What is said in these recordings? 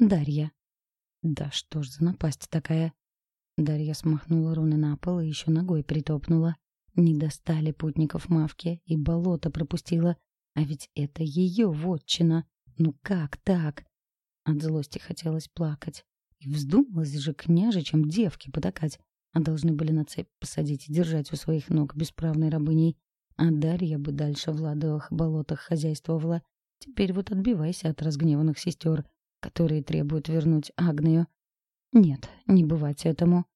Дарья. Да что ж за напасть такая? Дарья смахнула руны на пол и еще ногой притопнула. Не достали путников Мавки и болото пропустила. А ведь это ее вотчина. Ну как так? От злости хотелось плакать. И вздумалось же княжичем девки потакать. А должны были на цепь посадить и держать у своих ног бесправной рабыней. А Дарья бы дальше в ладовых болотах хозяйствовала. Теперь вот отбивайся от разгневанных сестер, которые требуют вернуть Агнию. Нет, не бывать этому.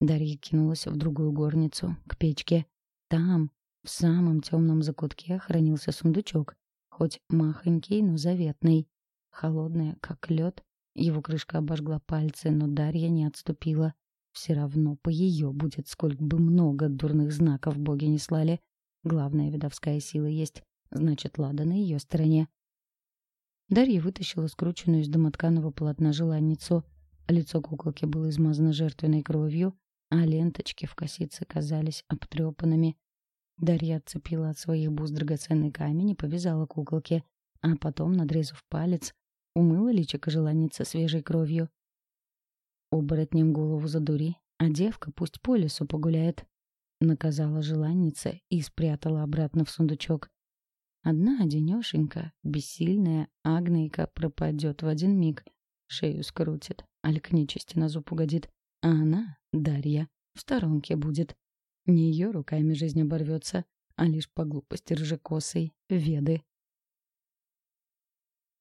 Дарья кинулась в другую горницу, к печке. Там, в самом темном закутке, хранился сундучок, хоть махонький, но заветный. Холодная, как лед, его крышка обожгла пальцы, но Дарья не отступила. Все равно по ее будет, сколько бы много дурных знаков боги не слали. Главная видовская сила есть, значит, Лада на ее стороне. Дарья вытащила скрученную из домотканого полотна желанницу. Лицо куколки было измазано жертвенной кровью, а ленточки в косице казались обтрепанными. Дарья отцепила от своих бус драгоценный камень и повязала куколке, а потом, надрезав палец, умыла личико желанницы свежей кровью. «Оборотнем голову задури, а девка пусть по лесу погуляет», — наказала желанница и спрятала обратно в сундучок. Одна одинешенька, бессильная Агнейка пропадет в один миг, шею скрутит, аль к нечисти на зуб угодит, а она, Дарья, в сторонке будет. Не ее руками жизнь оборвется, а лишь по глупости ржекосой, веды.